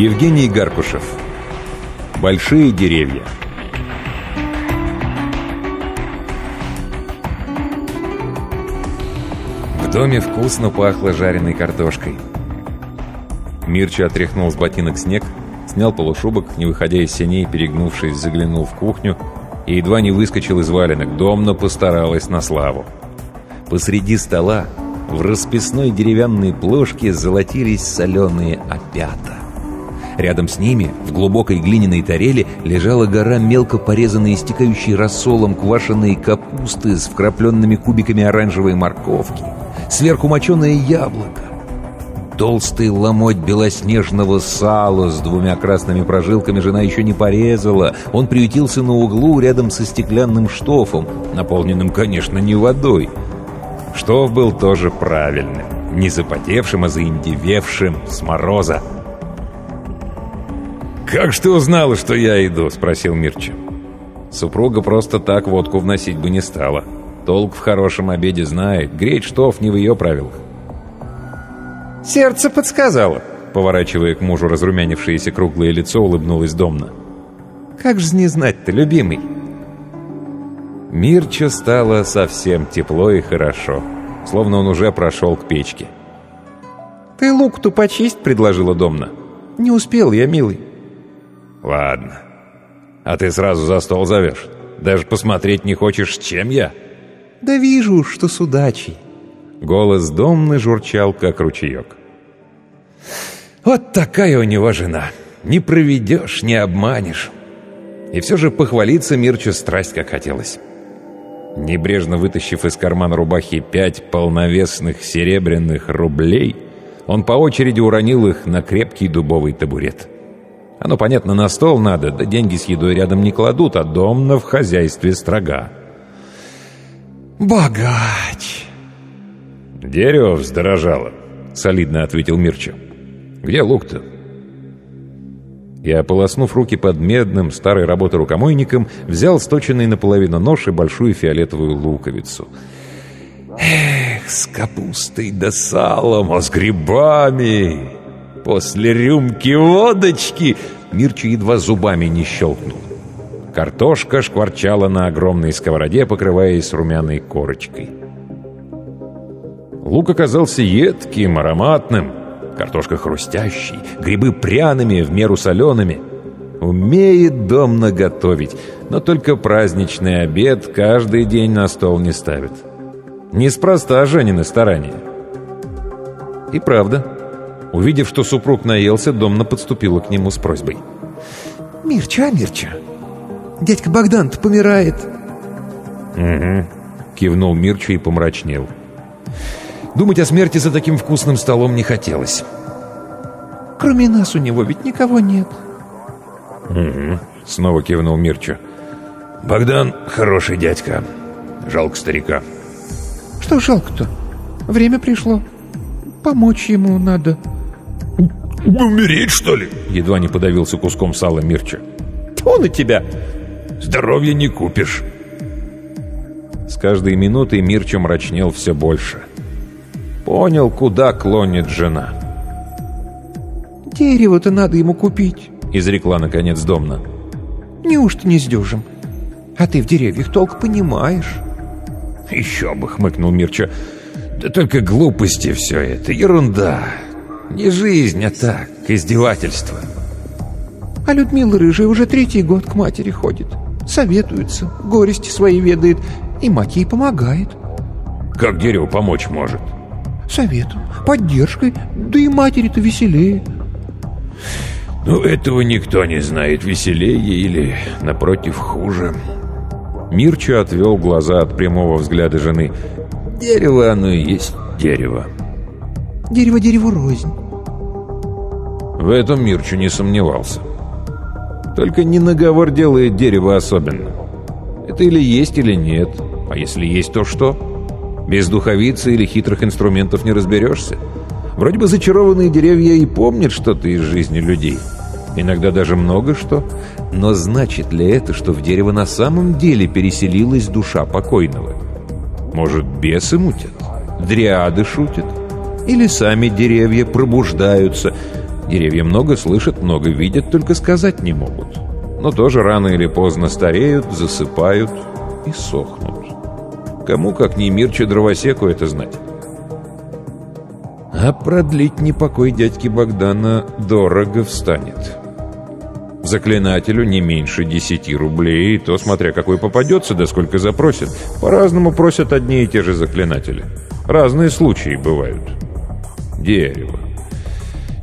Евгений Гаркушев Большие деревья В доме вкусно пахло жареной картошкой. Мирча отряхнул с ботинок снег, снял полушубок, не выходя из сеней, перегнувшись, заглянул в кухню и едва не выскочил из валенок. Домна постаралась на славу. Посреди стола в расписной деревянной плошке золотились соленые опята. Рядом с ними, в глубокой глиняной тареле, лежала гора мелко порезанной, истекающей рассолом квашеной капусты с вкрапленными кубиками оранжевой морковки, сверху моченое яблоко, толстый ломоть белоснежного сала с двумя красными прожилками жена еще не порезала. Он приютился на углу рядом со стеклянным штофом, наполненным, конечно, не водой. Штоф был тоже правильным, не запотевшим, а заиндевевшим с мороза. «Как ж ты узнала, что я иду?» — спросил Мирча. Супруга просто так водку вносить бы не стала. Толк в хорошем обеде знает, греть штоф не в ее правилах. «Сердце подсказало», — поворачивая к мужу разрумянившееся круглое лицо, улыбнулась Домна. «Как же не знать-то, любимый?» Мирча стало совсем тепло и хорошо, словно он уже прошел к печке. «Ты лук-то почисть», — предложила Домна. «Не успел я, милый». «Ладно. А ты сразу за стол зовешь? Даже посмотреть не хочешь, с чем я?» «Да вижу, что с удачей». Голос Домны журчал, как ручеек. «Вот такая у него жена. Не проведешь, не обманешь». И все же похвалиться Мирчу страсть как хотелось. Небрежно вытащив из кармана рубахи пять полновесных серебряных рублей, он по очереди уронил их на крепкий дубовый табурет. Оно, понятно, на стол надо, да деньги с едой рядом не кладут, а домно в хозяйстве строга. «Богач!» «Дерево вздорожало», — солидно ответил Мирча. «Где лук-то?» И, ополоснув руки под медным, старой работы рукомойником, взял сточенный наполовину нож и большую фиолетовую луковицу. «Эх, с капустой да салом, а с грибами!» После рюмки водочки Мирча едва зубами не щелкнул. Картошка шкварчала на огромной сковороде, покрываясь румяной корочкой. Лук оказался едким, ароматным, картошка хрустящей, грибы пряными, в меру солеными. Умеет дом наготовить, но только праздничный обед каждый день на стол не ставит. Неспроста Женины старания. И правда, Увидев, что супруг наелся, Домна подступила к нему с просьбой. «Мирча, Мирча, дядька Богдан-то помирает». «Угу», — кивнул Мирча и помрачнел. Думать о смерти за таким вкусным столом не хотелось. «Кроме нас у него ведь никого нет». «Угу», — снова кивнул Мирча. «Богдан хороший дядька. Жалко старика». «Что жалко-то? Время пришло. Помочь ему надо». «Умереть, что ли?» Едва не подавился куском сала Мирча. «Он и тебя! Здоровья не купишь!» С каждой минутой Мирча мрачнел все больше. Понял, куда клонит жена. «Дерево-то надо ему купить», — изрекла, наконец, Домна. «Неужто не сдюжим? А ты в деревьях толк понимаешь». «Еще бы», — хмыкнул Мирча. «Да только глупости все это, ерунда. Не жизнь, а так, издевательство». А Людмила Рыжая уже третий год к матери ходит. Советуется, горести свои ведает, и мать ей помогает. «Как дерево помочь может?» «Советом, поддержкой, да и матери-то веселее». «Ну, этого никто не знает, веселее или, напротив, хуже». Мирча отвел глаза от прямого взгляда жены. «Дерево оно и есть дерево». «Дерево дереву рознь». В этом Мирчу не сомневался. Только не наговор делает дерево особенно. Это или есть, или нет. А если есть, то что? Без духовицы или хитрых инструментов не разберешься. Вроде бы зачарованные деревья и помнят что-то из жизни людей. Иногда даже много что. Но значит ли это, что в дерево на самом деле переселилась душа покойного? Может, бесы мутят? Дриады шутят? Или сами деревья пробуждаются? Деревья много слышат, много видят, только сказать не могут. Но тоже рано или поздно стареют, засыпают и сохнут. Кому, как не Мирче дровосеку, это знать? А продлить непокой дядьки Богдана дорого встанет. Заклинателю не меньше десяти рублей, то смотря какой попадется, да сколько запросят. По-разному просят одни и те же заклинатели. Разные случаи бывают. Дерево.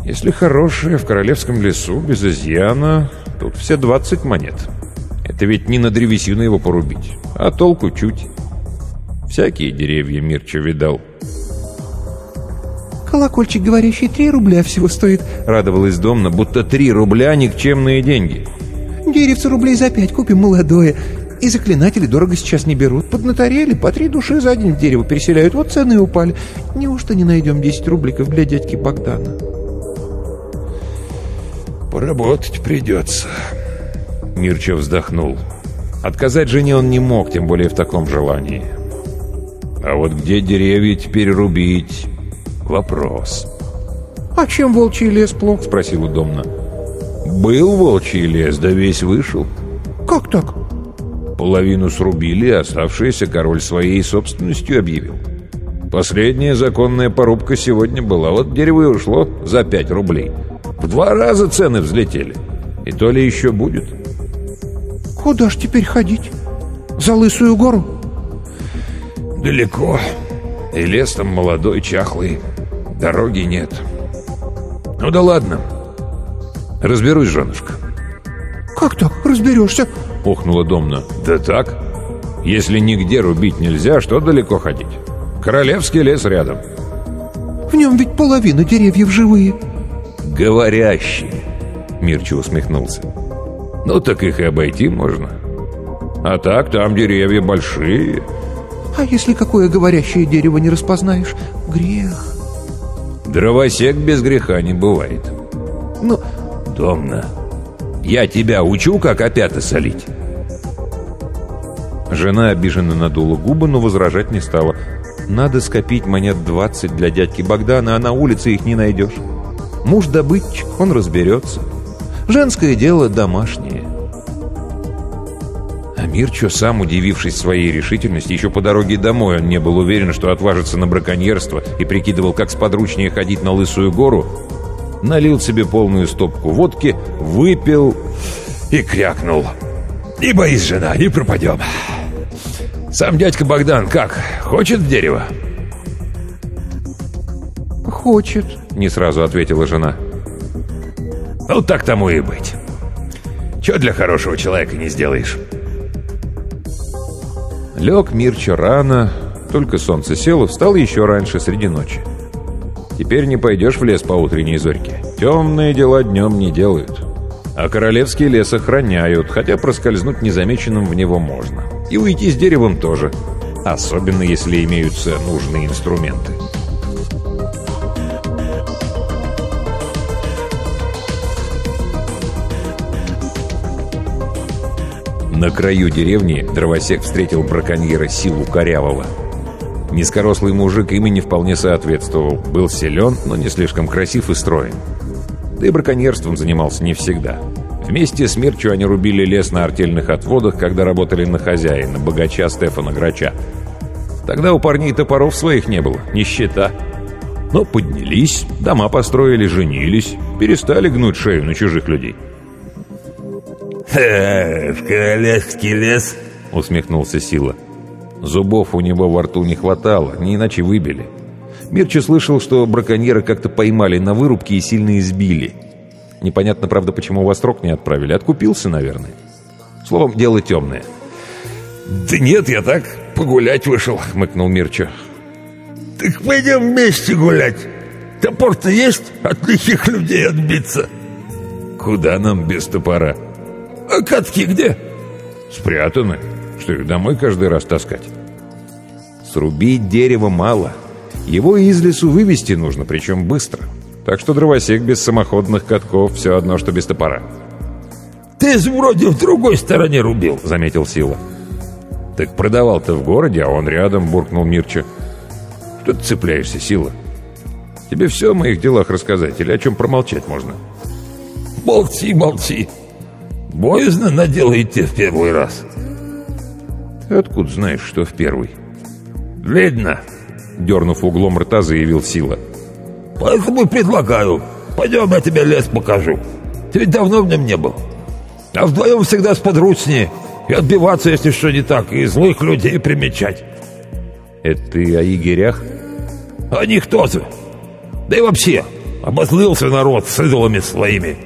Если хорошее, в королевском лесу, без изъяна, тут все двадцать монет. Это ведь не на древесину его порубить, а толку чуть. Всякие деревья Мирча видал. «Колокольчик, говорящий, три рубля всего стоит», — радовалась Домна, будто три рубля — никчемные деньги. «Деревце рублей за пять купим молодое. И заклинатели дорого сейчас не берут. Поднаторели, по три души за день в дерево переселяют. Вот цены и упали. Неужто не найдем десять рубликов для дядьки Богдана?» «Поработать придется», — Мирча вздохнул. Отказать жене он не мог, тем более в таком желании. А вот где деревья теперь рубить? Вопрос. «А чем волчий лес плох?» — спросил удобно. «Был волчий лес, да весь вышел». «Как так?» Половину срубили, а оставшееся король своей собственностью объявил. Последняя законная порубка сегодня была. Вот дерево и ушло за пять рублей. В два раза цены взлетели. И то ли еще будет. «Куда ж теперь ходить? За Лысую гору?» «Далеко. И лес там молодой, чахлый. Дороги нет. Ну да ладно. Разберусь, женушка». «Как так? Разберешься?» — пухнула Домна. «Да так. Если нигде рубить нельзя, что далеко ходить? Королевский лес рядом». «В нем ведь половина деревьев живые». «Говорящие», — Мирча усмехнулся. «Ну так их и обойти можно. А так там деревья большие». «А если какое говорящее дерево не распознаешь? Грех». «Дровосек без греха не бывает». «Ну, Домна, я тебя учу, как опята солить». Жена обиженно надула губы, но возражать не стала. «Надо скопить монет 20 для дядьки Богдана, а на улице их не найдешь». Муж добытчик, он разберется. Женское дело домашнее. А Мирчо, сам удивившись своей решительности, еще по дороге домой он не был уверен, что отважится на браконьерство и прикидывал, как сподручнее ходить на Лысую гору, налил себе полную стопку водки, выпил и крякнул. «Не боись, жена, не пропадем. Сам дядька Богдан как, хочет в дерево?» хочет», — не сразу ответила жена. «Ну, так тому и быть. Чего для хорошего человека не сделаешь?» Лег Мирча рано, только солнце село, встал еще раньше, среди ночи. Теперь не пойдешь в лес по утренней зорьке. Темные дела днем не делают. А королевский лес охраняют, хотя проскользнуть незамеченным в него можно. И уйти с деревом тоже, особенно если имеются нужные инструменты. На краю деревни дровосек встретил браконьера Силу Корявого. Низкорослый мужик имени вполне соответствовал. Был силен, но не слишком красив и строен. Да и браконьерством занимался не всегда. Вместе с Мерчу они рубили лес на артельных отводах, когда работали на хозяина, богача Стефана Грача. Тогда у парней топоров своих не было, нищета. Но поднялись, дома построили, женились, перестали гнуть шею на чужих людей. «Ха, в королевский лес?» — усмехнулся Сила. Зубов у него во рту не хватало, не иначе выбили. Мирча слышал, что браконьера как-то поймали на вырубке и сильно избили. Непонятно, правда, почему во строк не отправили. Откупился, наверное. Словом, дело темное. «Да нет, я так погулять вышел», — хмыкнул Мирча. «Так пойдем вместе гулять. Топор-то есть от лихих людей отбиться?» «Куда нам без топора?» «А катки где?» «Спрятаны. Что их домой каждый раз таскать?» «Срубить дерево мало. Его из лесу вывести нужно, причем быстро. Так что дровосек без самоходных катков все одно, что без топора». «Ты вроде в другой стороне рубил», — заметил Сила. «Так продавал-то в городе, а он рядом», — буркнул Мирча. «Что ты цепляешься, Сила? Тебе все о моих делах рассказать или о чем промолчать можно?» «Молчи, молчи. Боязно наделаете в первый раз». «Ты откуда знаешь, что в первый?» «Видно», — дернув углом рта, заявил Сила. «Поэтому и предлагаю. Пойдем, я тебе лес покажу. Ты ведь давно в нем не был. А вдвоем всегда сподручнее и отбиваться, если что не так, и злых людей примечать». «Это ты о егерях?» «О них тоже. Да и вообще, обозлился народ с идолами своими».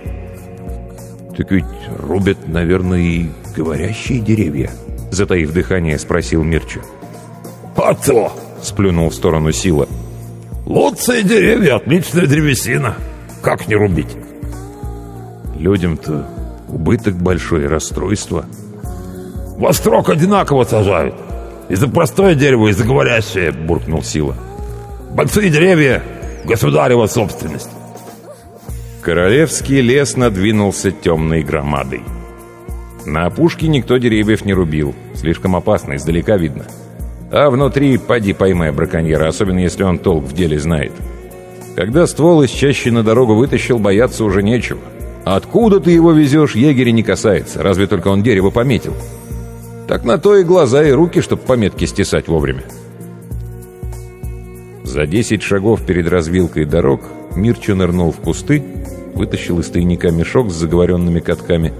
«Так ведь рубят, наверное, и говорящие деревья», — затаив дыхание, спросил Мирча. «А то!» — сплюнул в сторону Сила. «Лучшие деревья, отличная древесина. Как не рубить?» «Людям-то убыток большой, расстройство». «Во строк одинаково сажают. И за простое дерево, и за говорящее», — буркнул Сила. «Большие деревья — государева собственность». Королевский лес надвинулся темной громадой. На опушке никто деревьев не рубил. Слишком опасно, издалека видно. А внутри поди поймай браконьера, особенно если он толк в деле знает. Когда ствол из чаще на дорогу вытащил, бояться уже нечего. Откуда ты его везешь, егеря не касается, разве только он дерево пометил. Так на то и глаза, и руки, чтобы пометки стесать вовремя. За десять шагов перед развилкой дорог Мирча нырнул в кусты, вытащил из тайника мешок с заговоренными катками.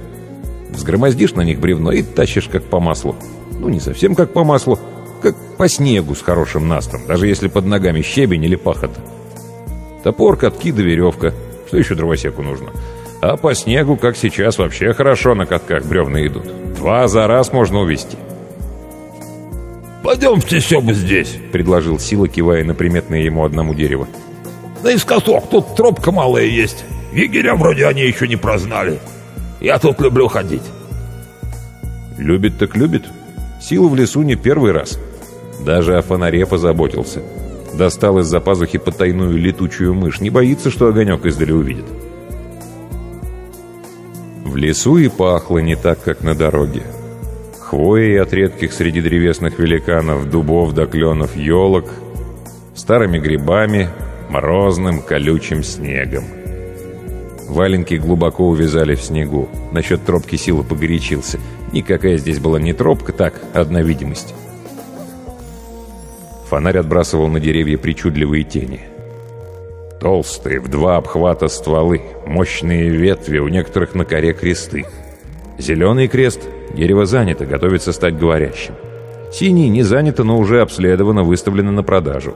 Взгромоздишь на них бревно и тащишь как по маслу. Ну, не совсем как по маслу, как по снегу с хорошим настом, даже если под ногами щебень или пахот. Топор, катки да веревка. Что еще дровосеку нужно? А по снегу, как сейчас, вообще хорошо на катках бревна идут. Два за раз можно увести. «Пойдемте все бы здесь», — предложил Сила, кивая на приметное ему одному дерево. «Наискосок, тут тропка малая есть. Егеря вроде они еще не прознали. Я тут люблю ходить». «Любит так любит. Сила в лесу не первый раз. Даже о фонаре позаботился. Достал из-за пазухи потайную летучую мышь. Не боится, что огонек издали увидит». В лесу и пахло не так, как на дороге. Хвоей от редких среди древесных великанов, дубов до кленов, елок, старыми грибами, морозным колючим снегом. Валенки глубоко увязали в снегу. Насчет тропки сила погорячился. Никакая здесь была не тропка, так, одна видимость. Фонарь отбрасывал на деревья причудливые тени. Толстые, в два обхвата стволы, мощные ветви, у некоторых на коре кресты. Зеленый крест — дерево занято, готовится стать говорящим. Синий не занято, но уже обследовано, выставлено на продажу.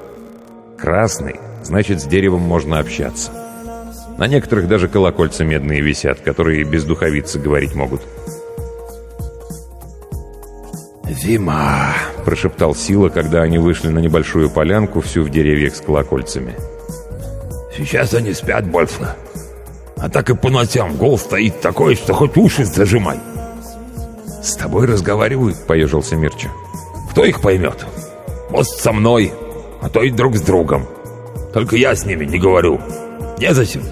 Красный — значит, с деревом можно общаться. На некоторых даже колокольца медные висят, которые без духовицы говорить могут. «Зима!» — прошептал Сила, когда они вышли на небольшую полянку, всю в деревьях с колокольцами. Сейчас они спят больше. А так и по ночам гол стоит такой, что хоть уши зажимай. «С тобой разговаривают», — поежился Мирча. «Кто их поймет? Вот со мной, а то и друг с другом. Только я с ними не говорю. Незачем».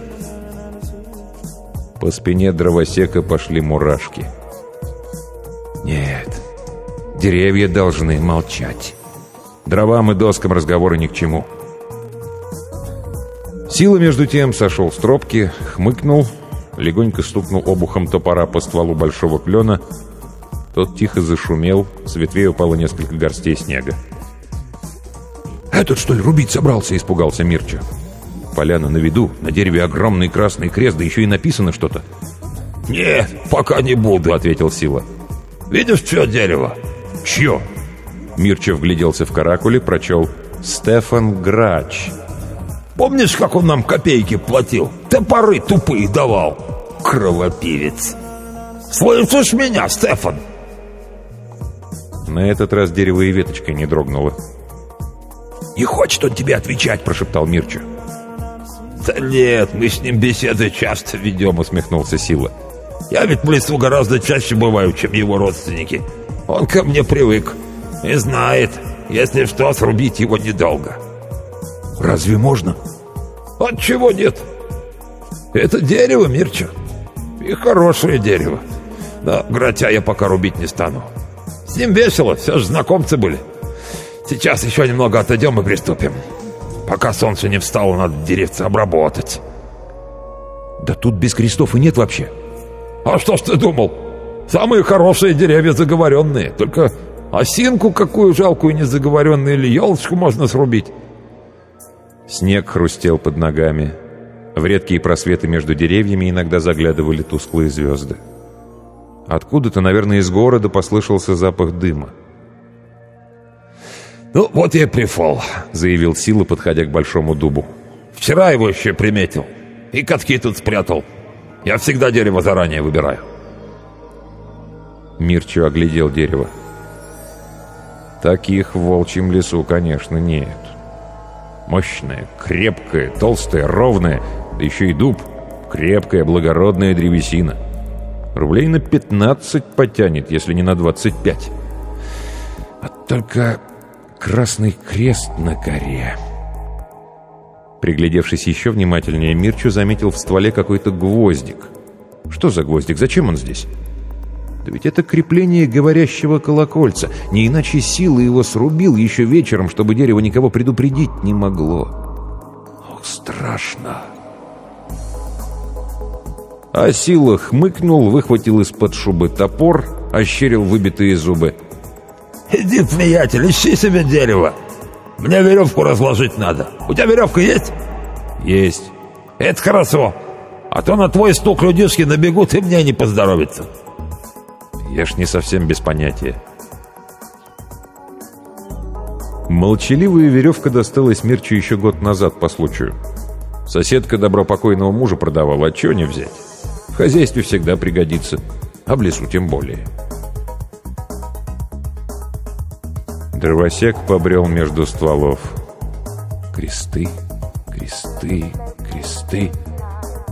По спине дровосека пошли мурашки. «Не, Деревья должны молчать. Дровам и доскам разговоры ни к чему. Сила, между тем, сошел с тропки, хмыкнул, легонько стукнул обухом топора по стволу большого клена. Тот тихо зашумел, с ветвей упало несколько горстей снега. «Этот, что ли, рубить собрался?» — испугался Мирча. Поляна на виду, на дереве огромный красный крест, да еще и написано что-то. «Нет, пока не буду», — ответил Сила. «Видишь, что дерево?» «Чье?» Мирчев гляделся в каракуле, прочел «Стефан Грач». «Помнишь, как он нам копейки платил? Топоры тупые давал. Кровопивец. Слышишь меня, Стефан?» На этот раз дерево и веточкой не дрогнуло. «Не хочет он тебе отвечать», — прошептал Мирча. «Да нет, мы с ним беседы часто ведем», — усмехнулся Сила. «Я ведь в лесу гораздо чаще бываю, чем его родственники. Он ко мне привык и знает, если что, срубить его недолго». «Разве можно?» «От чего нет? Это дерево, Мирча, и хорошее дерево. Но гратя я пока рубить не стану. С ним весело, все же знакомцы были. Сейчас еще немного отойдем и приступим». Пока солнце не встало, надо деревца обработать. Да тут без крестов и нет вообще. А что ж ты думал? Самые хорошие деревья заговоренные. Только осинку какую жалкую незаговоренную или елочку можно срубить. Снег хрустел под ногами. В редкие просветы между деревьями иногда заглядывали тусклые звезды. Откуда-то, наверное, из города послышался запах дыма. «Ну, вот я и прифол», — заявил Сила, подходя к большому дубу. «Вчера его еще приметил. И катки тут спрятал. Я всегда дерево заранее выбираю». Мирчу оглядел дерево. Таких в волчьем лесу, конечно, нет. Мощное, крепкое, толстое, ровное, да еще и дуб. Крепкая, благородная древесина. Рублей на 15 потянет, если не на 25. А только красный крест на коре. Приглядевшись еще внимательнее, Мирчу заметил в стволе какой-то гвоздик. Что за гвоздик? Зачем он здесь? Да ведь это крепление говорящего колокольца. Не иначе силы его срубил еще вечером, чтобы дерево никого предупредить не могло. Ох, страшно. А сила хмыкнул, выхватил из-под шубы топор, ощерил выбитые зубы. «Иди, приятель, ищи себе дерево. Мне веревку разложить надо. У тебя веревка есть?» «Есть». «Это хорошо. А то на твой стук людишки набегут, и мне не поздоровится». «Я ж не совсем без понятия». Молчаливая веревка досталась Мирчу еще год назад по случаю. Соседка добро покойного мужа продавала, а чего не взять? В хозяйстве всегда пригодится, а в лесу тем более. Дровосек побрел между стволов. Кресты, кресты, кресты.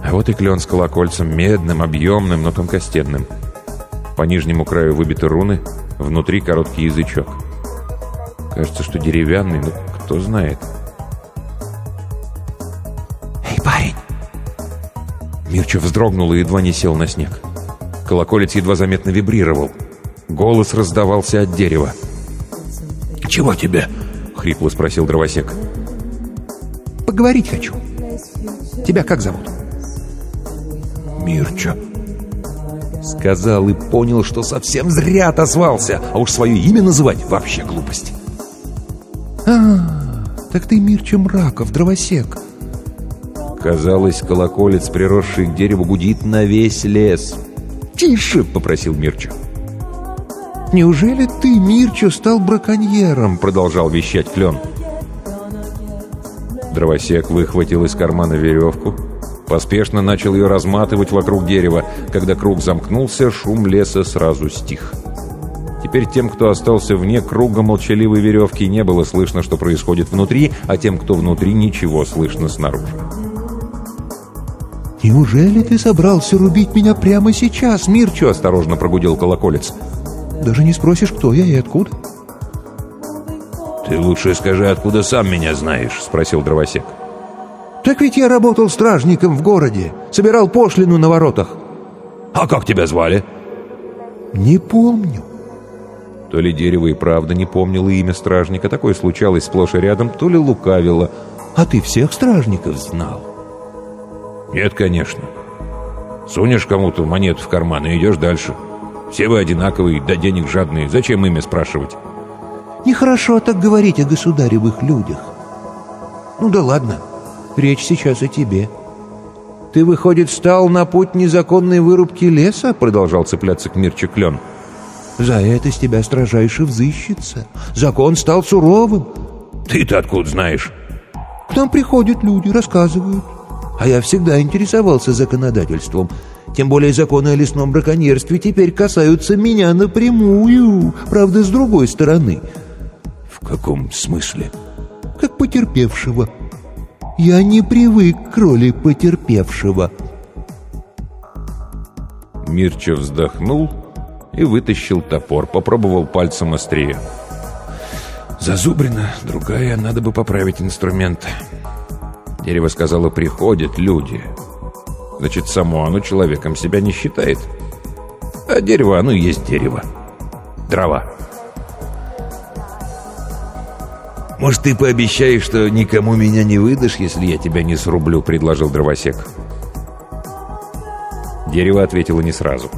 А вот и клен с колокольцем, медным, объемным, но тонкостенным. По нижнему краю выбиты руны, внутри короткий язычок. Кажется, что деревянный, но кто знает. «Эй, парень!» Мирча вздрогнул и едва не сел на снег. Колоколец едва заметно вибрировал. Голос раздавался от дерева. «Чего тебе?» — хрипло спросил дровосек. «Поговорить хочу. Тебя как зовут?» «Мирча». Сказал и понял, что совсем зря отозвался, а уж свое имя называть вообще глупость. «А, так ты Мирча Мраков, дровосек». Казалось, колоколец, приросший к дереву, гудит на весь лес. «Тише!» — попросил Мирча. «Неужели ты, Мирчо, стал браконьером?» — продолжал вещать клен. Дровосек выхватил из кармана веревку, поспешно начал ее разматывать вокруг дерева. Когда круг замкнулся, шум леса сразу стих. Теперь тем, кто остался вне круга молчаливой веревки, не было слышно, что происходит внутри, а тем, кто внутри, ничего слышно снаружи. «Неужели ты собрался рубить меня прямо сейчас, Мирчо?» — осторожно прогудел колоколец. Даже не спросишь, кто я и откуда?» «Ты лучше скажи, откуда сам меня знаешь?» — спросил дровосек. «Так ведь я работал стражником в городе, собирал пошлину на воротах». «А как тебя звали?» «Не помню. То ли дерево и правда не помнило имя стражника, такое случалось сплошь и рядом, то ли лукавило. «А ты всех стражников знал?» «Нет, конечно. Сунешь кому-то монету в карман и идешь дальше. Все вы одинаковые, да денег жадные. Зачем имя спрашивать?» «Нехорошо так говорить о государевых людях. Ну да ладно, речь сейчас о тебе». «Ты, выходит, стал на путь незаконной вырубки леса?» Продолжал цепляться к Мирче Клен. «За это с тебя строжайше взыщется. Закон стал суровым». «Ты-то откуда знаешь?» «К нам приходят люди, рассказывают. А я всегда интересовался законодательством. Тем более законы о лесном браконьерстве теперь касаются меня напрямую, правда, с другой стороны». «В каком смысле?» «Как потерпевшего». Я не привык к роли потерпевшего. Мирча вздохнул и вытащил топор, попробовал пальцем острие. Зазубрина, другая, надо бы поправить инструмент. Дерево сказала, приходят люди. Значит, само оно человеком себя не считает. А дерево, оно и есть дерево. Дрова. «Может, ты пообещаешь, что никому меня не выдашь, если я тебя не срублю?» — предложил дровосек. Дерево ответило не сразу.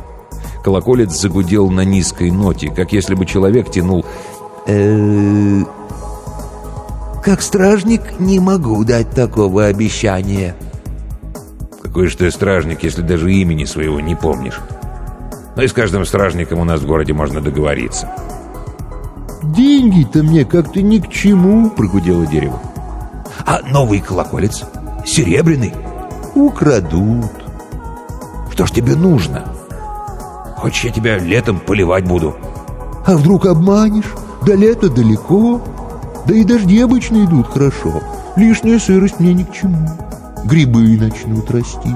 Колоколец загудел на низкой ноте, как если бы человек тянул э «Как стражник не могу дать такого обещания». «Какой же ты стражник, если даже имени своего не помнишь? Но и с каждым стражником у нас в городе можно договориться». «Деньги-то мне как-то ни к чему», — прогудело дерево. «А новый колоколец? Серебряный?» «Украдут». «Что ж тебе нужно? Хочешь, я тебя летом поливать буду?» «А вдруг обманешь? До лета далеко. Да и дожди обычно идут хорошо. Лишняя сырость мне ни к чему. Грибы начнут расти».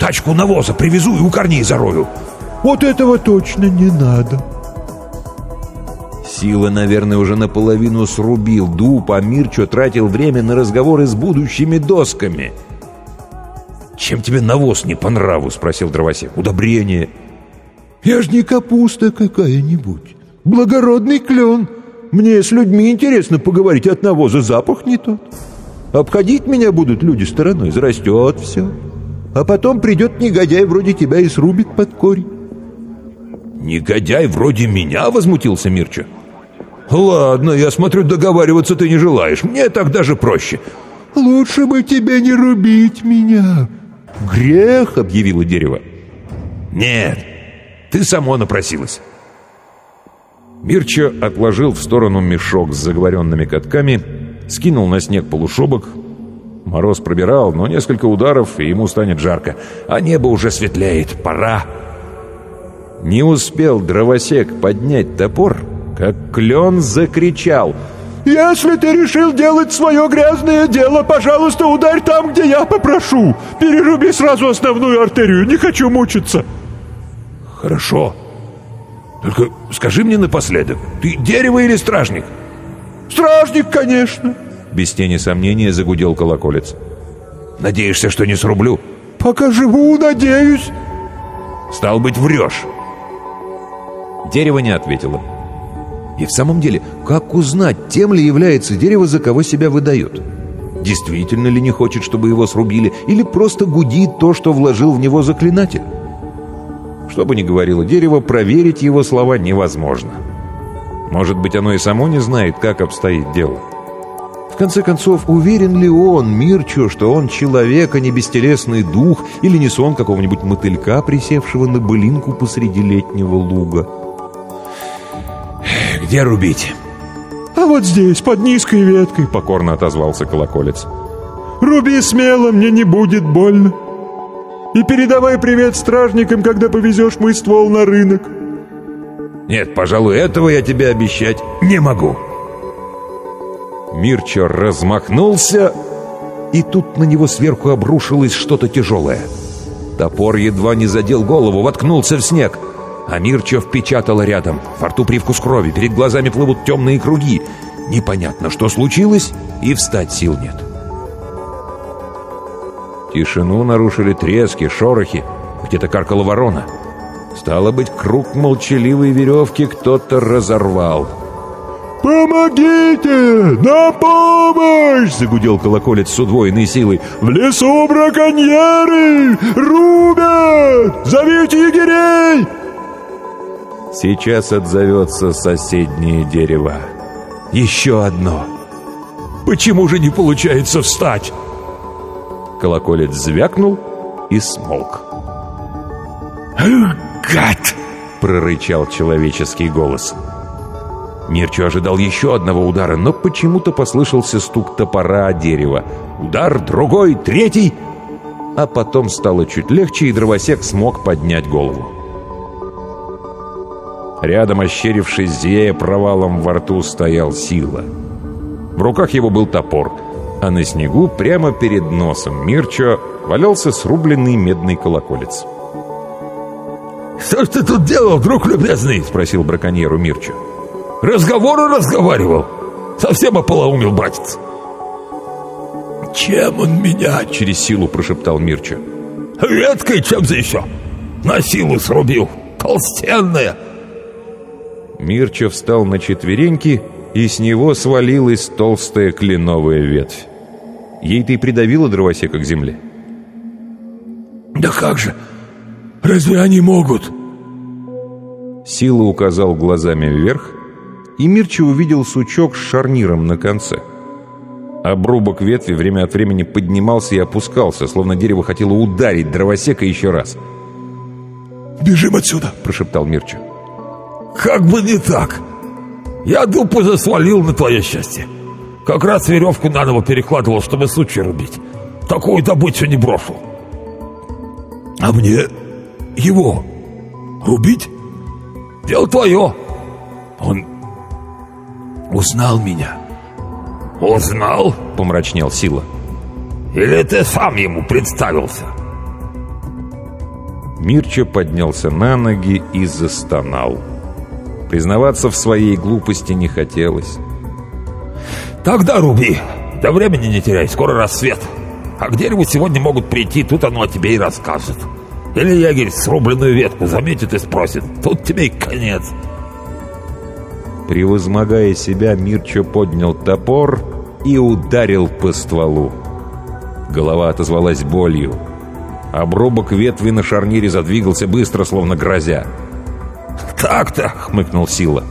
«Тачку навоза привезу и у корней зарою». «Вот этого точно не надо». Сила, наверное, уже наполовину срубил дуб, а Мирчо тратил время на разговоры с будущими досками. «Чем тебе навоз не по нраву?» — спросил дровосек. «Удобрение». «Я ж не капуста какая-нибудь. Благородный клен. Мне с людьми интересно поговорить, от навоза запах не тот. Обходить меня будут люди стороной, зарастет все. А потом придет негодяй вроде тебя и срубит под корень». «Негодяй вроде меня?» — возмутился Мирча. «Ладно, я смотрю, договариваться ты не желаешь. Мне так даже проще». «Лучше бы тебе не рубить меня». «Грех!» — объявило дерево. «Нет, ты само напросилась». Мирча отложил в сторону мешок с заговоренными катками, скинул на снег полушубок. Мороз пробирал, но несколько ударов, и ему станет жарко. А небо уже светлеет. Пора. Не успел дровосек поднять топор, как клен закричал. «Если ты решил делать свое грязное дело, пожалуйста, ударь там, где я попрошу. Переруби сразу основную артерию, не хочу мучиться». «Хорошо. Только скажи мне напоследок, ты дерево или стражник?» «Стражник, конечно». Без тени сомнения загудел колоколец. «Надеешься, что не срублю?» «Пока живу, надеюсь». «Стал быть, врешь». Дерево не ответило. И в самом деле, как узнать, тем ли является дерево, за кого себя выдает? Действительно ли не хочет, чтобы его срубили, или просто гудит то, что вложил в него заклинатель? Что бы ни говорило дерево, проверить его слова невозможно. Может быть, оно и само не знает, как обстоит дело. В конце концов, уверен ли он, Мирчо, что он человек, а не бестелесный дух, или не сон какого-нибудь мотылька, присевшего на былинку посреди летнего луга? «Где рубить?» «А вот здесь, под низкой веткой», — покорно отозвался колоколец. «Руби смело, мне не будет больно. И передавай привет стражникам, когда повезешь мой ствол на рынок». «Нет, пожалуй, этого я тебе обещать не могу». Мирчо размахнулся, и тут на него сверху обрушилось что-то тяжелое. Топор едва не задел голову, воткнулся в снег. А Мирчо впечатало рядом. Во рту привкус крови, перед глазами плывут темные круги. Непонятно, что случилось, и встать сил нет. Тишину нарушили трески, шорохи. Где-то каркала ворона. Стало быть, круг молчаливой веревки кто-то разорвал. «Помогите! На помощь!» — загудел колоколец с удвоенной силой. «В лесу браконьеры! Рубят! Зовите егерей!» Сейчас отзовется соседнее дерево. Еще одно. Почему же не получается встать? Колоколец звякнул и смолк. «Гад!» — прорычал человеческий голос. Мирчу ожидал еще одного удара, но почему-то послышался стук топора о дерево. Удар, другой, третий. А потом стало чуть легче, и дровосек смог поднять голову. Рядом, ощерившись, зияя провалом во рту, стоял Сила. В руках его был топор, а на снегу, прямо перед носом Мирчо, валялся срубленный медный колоколец. «Что ж ты тут делал, друг любезный?» — спросил браконьеру Мирчо. «Разговоры разговаривал. Совсем ополоумел, братец». «Чем он меня?» — через силу прошептал Мирчо. «Веткой чем за еще? На силу срубил. Толстенная». Мирчо встал на четвереньки, и с него свалилась толстая кленовая ветвь. Ей-то и придавило дровосека к земле. «Да как же? Разве они могут?» Сила указал глазами вверх, и Мирча увидел сучок с шарниром на конце. Обрубок ветви время от времени поднимался и опускался, словно дерево хотело ударить дровосека еще раз. «Бежим отсюда!» – прошептал Мирча. «Как бы не так! Я дуб уже свалил на твое счастье. Как раз веревку наново перекладывал, чтобы сучья рубить. Такую добычу не брошу». «А мне его рубить?» «Дело твое!» «Он узнал меня». «Узнал?» — помрачнел Сила. «Или ты сам ему представился?» Мирча поднялся на ноги и застонал. Признаваться в своей глупости не хотелось. «Тогда руби! Да времени не теряй, скоро рассвет. А к дереву сегодня могут прийти, тут оно о тебе и расскажет. Или егерь срубленную ветку заметит и спросит. Тут тебе и конец». Превозмогая себя, Мирчо поднял топор и ударил по стволу. Голова отозвалась болью. Обрубок ветви на шарнире задвигался быстро, словно грозя. «Так-то!» — хмыкнул Сила.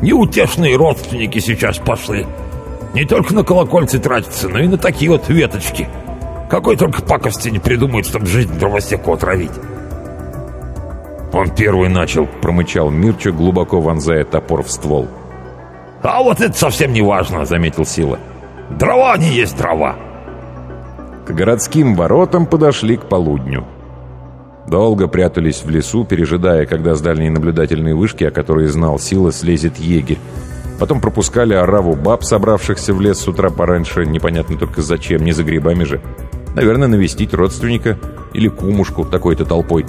«Неутешные родственники сейчас пошли. Не только на колокольцы тратятся, но и на такие вот веточки. Какой только пакости не придумают, чтобы жизнь дровосеку отравить». «Он первый начал», — промычал Мирча, глубоко вонзая топор в ствол. «А вот это совсем не важно», — заметил Сила. «Дрова не есть дрова». К городским воротам подошли к полудню. Долго прятались в лесу, пережидая, когда с дальней наблюдательной вышки, о которой знал Сила, слезет егерь. Потом пропускали ораву баб, собравшихся в лес с утра пораньше, непонятно только зачем, не за грибами же. Наверное, навестить родственника или кумушку такой-то толпой.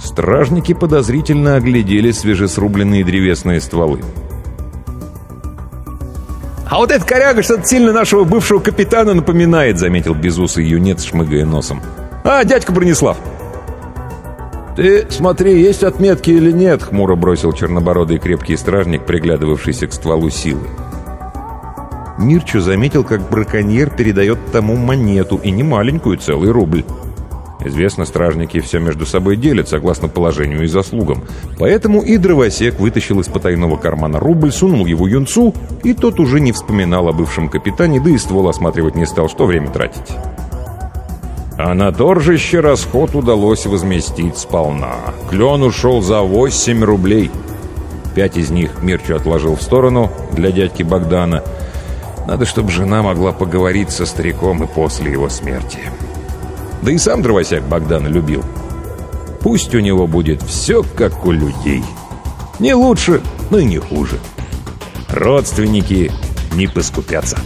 Стражники подозрительно оглядели свежесрубленные древесные стволы. «А вот эта коряга что-то сильно нашего бывшего капитана напоминает», заметил безусый юнец, шмыгая носом. «А, дядька Бронислав!» «Ты смотри, есть отметки или нет?» — хмуро бросил чернобородый крепкий стражник, приглядывавшийся к стволу силы. Мирчу заметил, как браконьер передает тому монету, и не маленькую, целый рубль. Известно, стражники все между собой делят, согласно положению и заслугам. Поэтому и дровосек вытащил из потайного кармана рубль, сунул его юнцу, и тот уже не вспоминал о бывшем капитане, да и ствол осматривать не стал, что время тратить. А на торжище расход удалось возместить сполна. Клен ушел за 8 рублей. Пять из них Мирчу отложил в сторону для дядьки Богдана. Надо, чтобы жена могла поговорить со стариком и после его смерти. Да и сам дровосек Богдана любил. Пусть у него будет все, как у людей. Не лучше, но и не хуже. Родственники не поскупятся.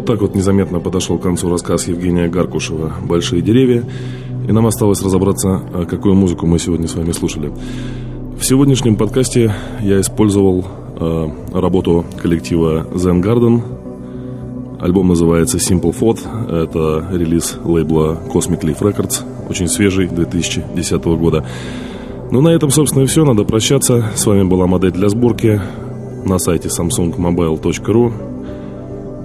Так вот незаметно подошел к концу рассказ Евгения Гаркушева «Большие деревья», и нам осталось разобраться, а какую музыку мы сегодня с вами слушали. В сегодняшнем подкасте я использовал э, работу коллектива Zen Garden. Альбом называется Simple Thought. Это релиз лейбла Cosmic Leaf Records, очень свежий, 2010 года. Ну, на этом, собственно, и все. Надо прощаться. С вами была модель для сборки на сайте samsungmobile.ru.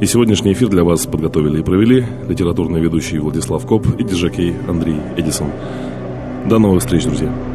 И сегодняшний эфир для вас подготовили и провели литературный ведущий Владислав Коп и диджакей Андрей Эдисон. До новых встреч, друзья!